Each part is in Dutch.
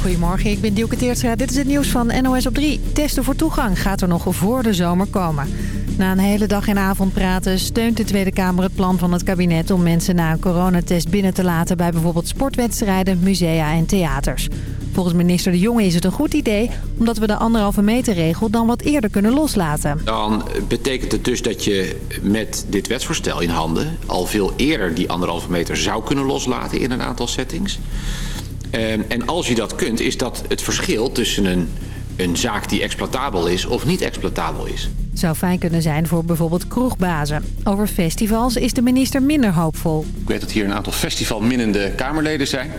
Goedemorgen, ik ben Dielke Teertstra. Dit is het nieuws van NOS op 3. Testen voor toegang gaat er nog voor de zomer komen. Na een hele dag en avond praten steunt de Tweede Kamer het plan van het kabinet... om mensen na een coronatest binnen te laten bij bijvoorbeeld sportwedstrijden, musea en theaters. Volgens minister De Jonge is het een goed idee... omdat we de anderhalve meter regel dan wat eerder kunnen loslaten. Dan betekent het dus dat je met dit wetsvoorstel in handen... al veel eerder die anderhalve meter zou kunnen loslaten in een aantal settings... Ehm, en als je dat kunt, is dat het verschil tussen een, een zaak die exploitabel is of niet exploitabel is. Zou fijn kunnen zijn voor bijvoorbeeld kroegbazen. Over festivals is de minister minder hoopvol. Ik weet dat hier een aantal festivalminnende Kamerleden zijn.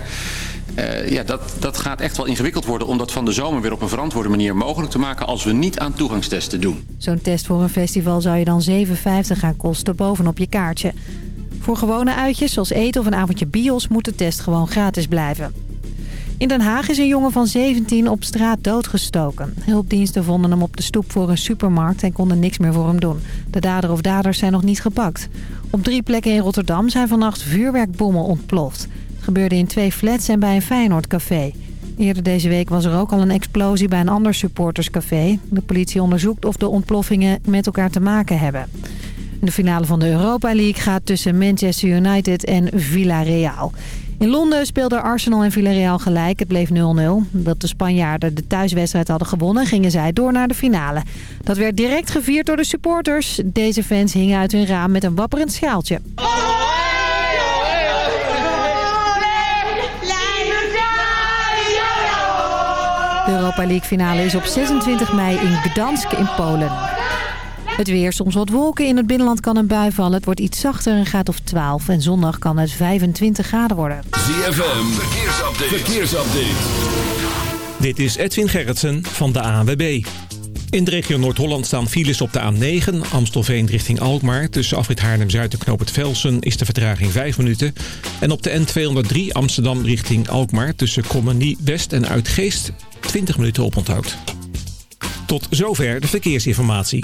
Uh, ja, dat, dat gaat echt wel ingewikkeld worden om dat van de zomer weer op een verantwoorde manier mogelijk te maken als we niet aan toegangstesten doen. Zo'n test voor een festival zou je dan 7,50 gaan kosten bovenop je kaartje. Voor gewone uitjes zoals eten of een avondje bios moet de test gewoon gratis blijven. In Den Haag is een jongen van 17 op straat doodgestoken. Hulpdiensten vonden hem op de stoep voor een supermarkt en konden niks meer voor hem doen. De dader of daders zijn nog niet gepakt. Op drie plekken in Rotterdam zijn vannacht vuurwerkbommen ontploft. Gebeurde in twee flats en bij een Feyenoordcafé. Eerder deze week was er ook al een explosie bij een ander supporterscafé. De politie onderzoekt of de ontploffingen met elkaar te maken hebben. De finale van de Europa League gaat tussen Manchester United en Villarreal. In Londen speelden Arsenal en Villarreal gelijk. Het bleef 0-0. Dat de Spanjaarden de thuiswedstrijd hadden gewonnen, gingen zij door naar de finale. Dat werd direct gevierd door de supporters. Deze fans hingen uit hun raam met een wapperend schaaltje. De Europa League finale is op 26 mei in Gdansk in Polen. Het weer, soms wat wolken. In het binnenland kan een bui vallen. Het wordt iets zachter, een graad of 12. En zondag kan het 25 graden worden. ZFM, verkeersupdate. verkeersupdate. Dit is Edwin Gerritsen van de ANWB. In de regio Noord-Holland staan files op de A9, Amstelveen richting Alkmaar. Tussen afrit Haarlem-Zuid en Knoop het Velsen is de vertraging 5 minuten. En op de N203 Amsterdam richting Alkmaar tussen Krommenie West en Uitgeest 20 minuten oponthoud. Tot zover de verkeersinformatie.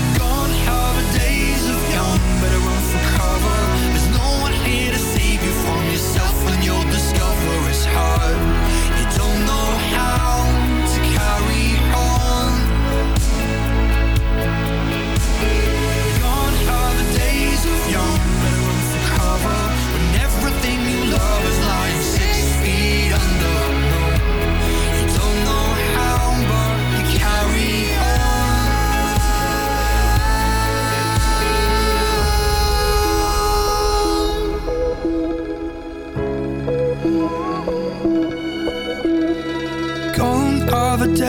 Discover it's hard. You don't know how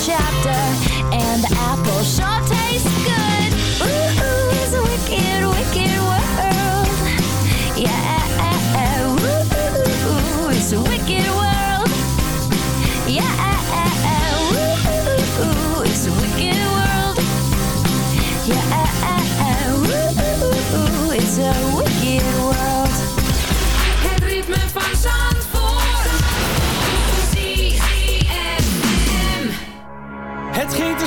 Chapter,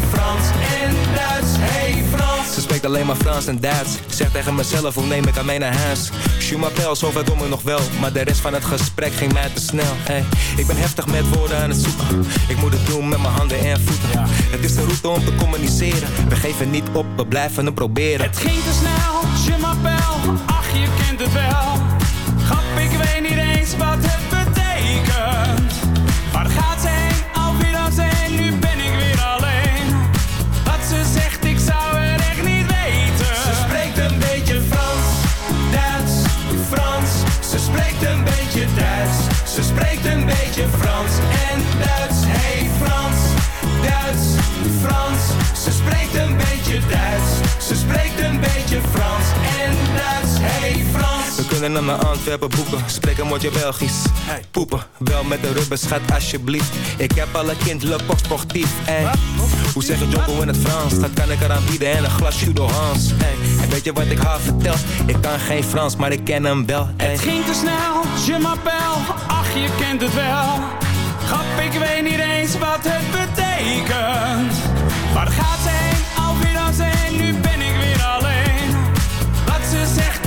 Frans en Duits. Hey Frans. Ze spreekt alleen maar Frans en Duits. Zeg tegen mezelf, hoe neem ik aan mee naar huis? Je m'appelle, zover kom ik nog wel. Maar de rest van het gesprek ging mij te snel. Hey, ik ben heftig met woorden aan het zoeken. Ik moet het doen met mijn handen en voeten. Het is de route om te communiceren. We geven niet op, we blijven het proberen. Het ging te snel, je m'appelle, ach je kent het wel. Grap, ik weet niet eens wat het We kunnen naar Antwerpen boeken, spreken moet je Belgisch. Poepen, wel met de rubber, schat alsjeblieft. Ik heb alle kind, le pop sportief. Hoe zeg je Jocko in het Frans? Dat kan ik eraan bieden en een glas Judo Hans. En weet je wat ik haar vertel? Ik kan geen Frans, maar ik ken hem wel. Het ging te snel, je m'appelle, ach je kent het wel. Grap, ik weet niet eens wat het betekent. Waar gaat ze heen, alweer en nu ben ik weer alleen. Wat ze zegt,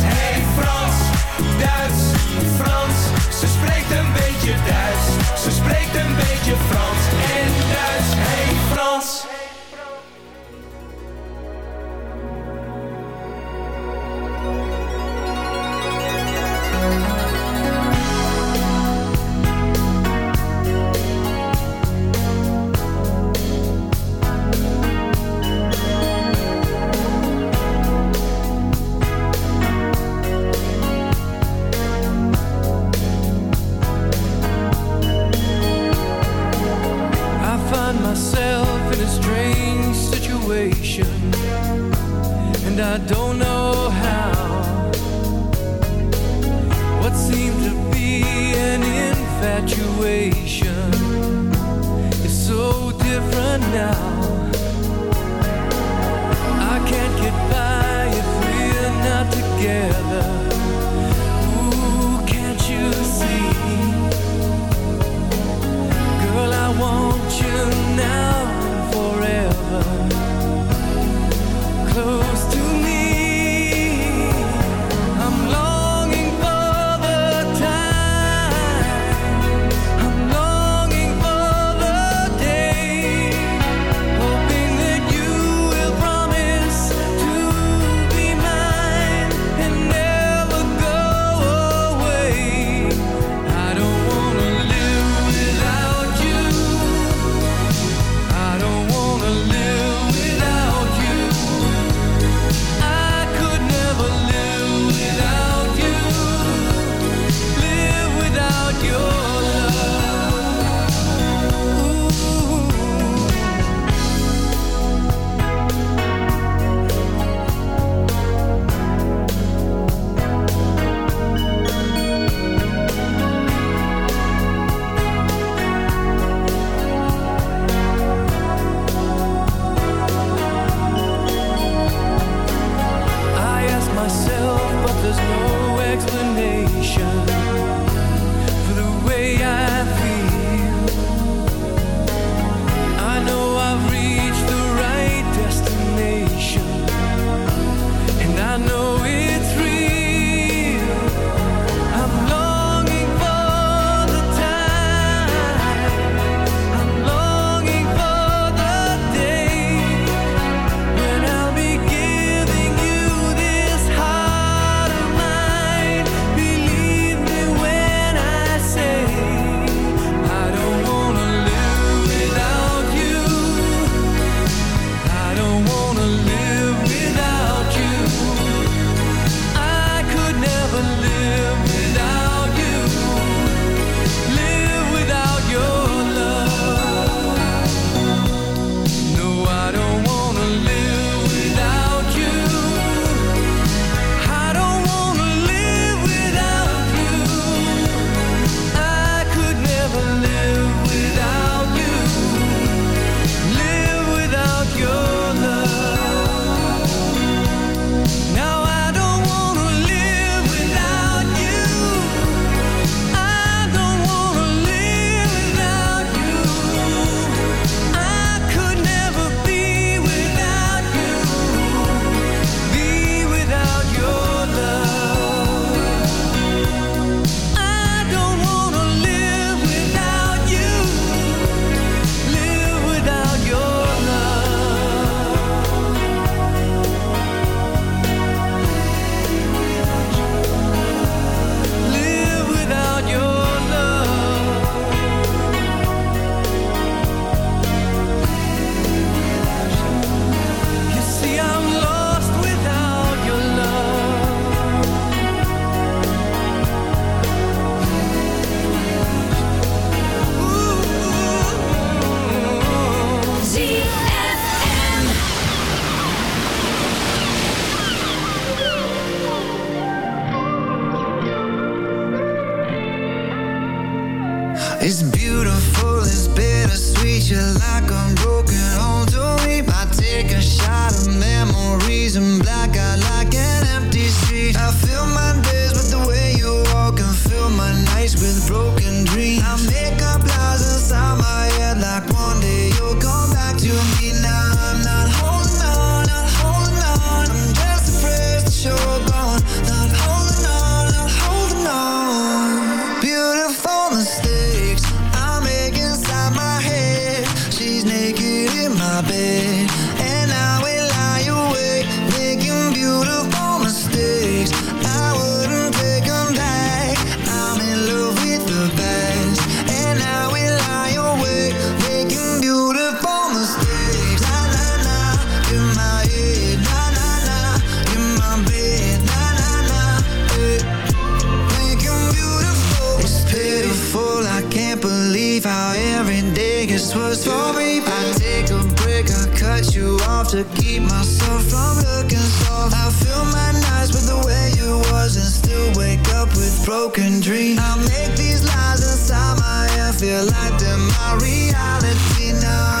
to keep myself from looking soft. I fill my nights with the way you was And still wake up with broken dreams. I make these lies inside my head Feel like they're my reality now.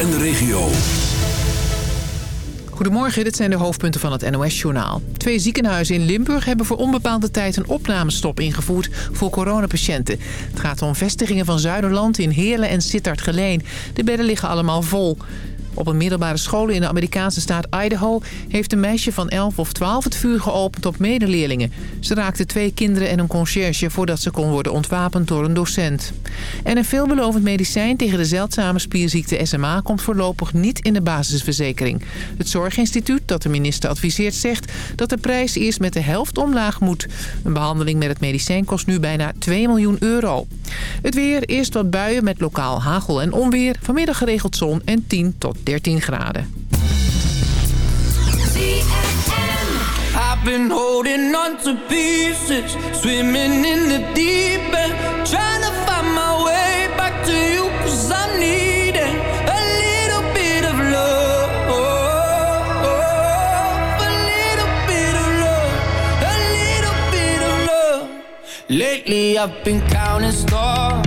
en de regio. Goedemorgen, dit zijn de hoofdpunten van het NOS-journaal. Twee ziekenhuizen in Limburg hebben voor onbepaalde tijd een opnamestop ingevoerd voor coronapatiënten. Het gaat om vestigingen van Zuiderland in Heerlen en Sittard-Geleen. De bedden liggen allemaal vol. Op een middelbare school in de Amerikaanse staat Idaho... heeft een meisje van 11 of 12 het vuur geopend op medeleerlingen. Ze raakte twee kinderen en een conciërge... voordat ze kon worden ontwapend door een docent. En een veelbelovend medicijn tegen de zeldzame spierziekte SMA... komt voorlopig niet in de basisverzekering. Het Zorginstituut dat de minister adviseert zegt... dat de prijs eerst met de helft omlaag moet. Een behandeling met het medicijn kost nu bijna 2 miljoen euro. Het weer, eerst wat buien met lokaal hagel en onweer. Vanmiddag geregeld zon en 10 tot 13 graden. I've been holding on to pieces, swimming in the deep end, trying to find my way back to you, cause I'm needing a little bit of love. A little bit of love, a little bit of love. Lately I've been counting stars,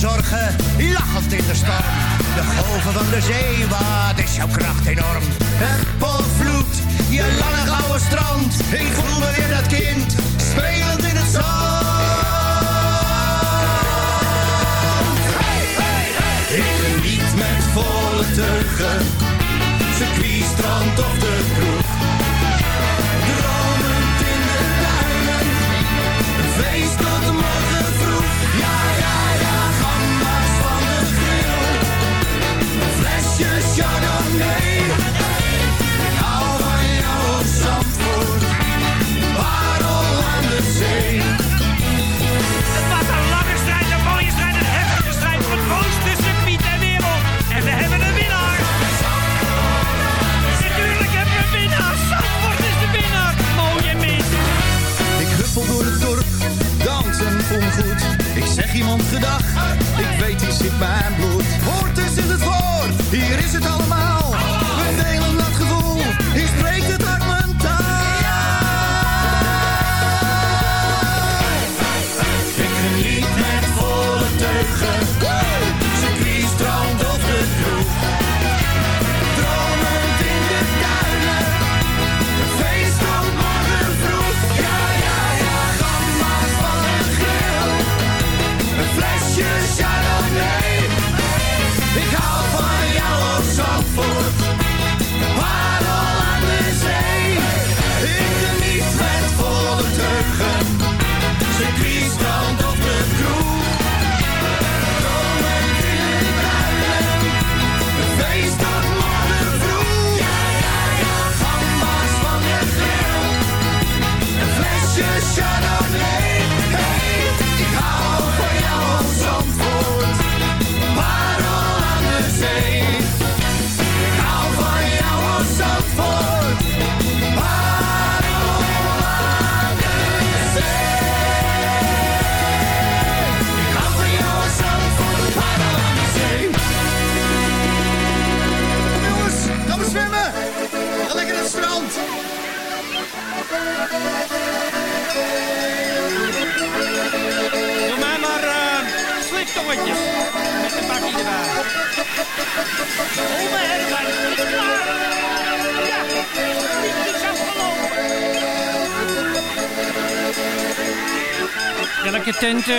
zorgen, lachend in de storm. De golven van de zee, wat is jouw kracht enorm? Het potvloed, je lange gouden strand. Ik voel me weer dat kind, spelend in het zand. Ik niet met volle teugen, circuit, strand of de kroeg. Dromend in de duinen, feest tot morgen. Chardonnay. Out of your the sea. goed. Ik zeg iemand gedag, ik weet die zit mijn bloed. Hoort is in het woord, hier is het allemaal. We delen dat gevoel, hier spreekt het uit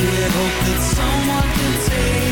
could hope that someone could take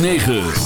9.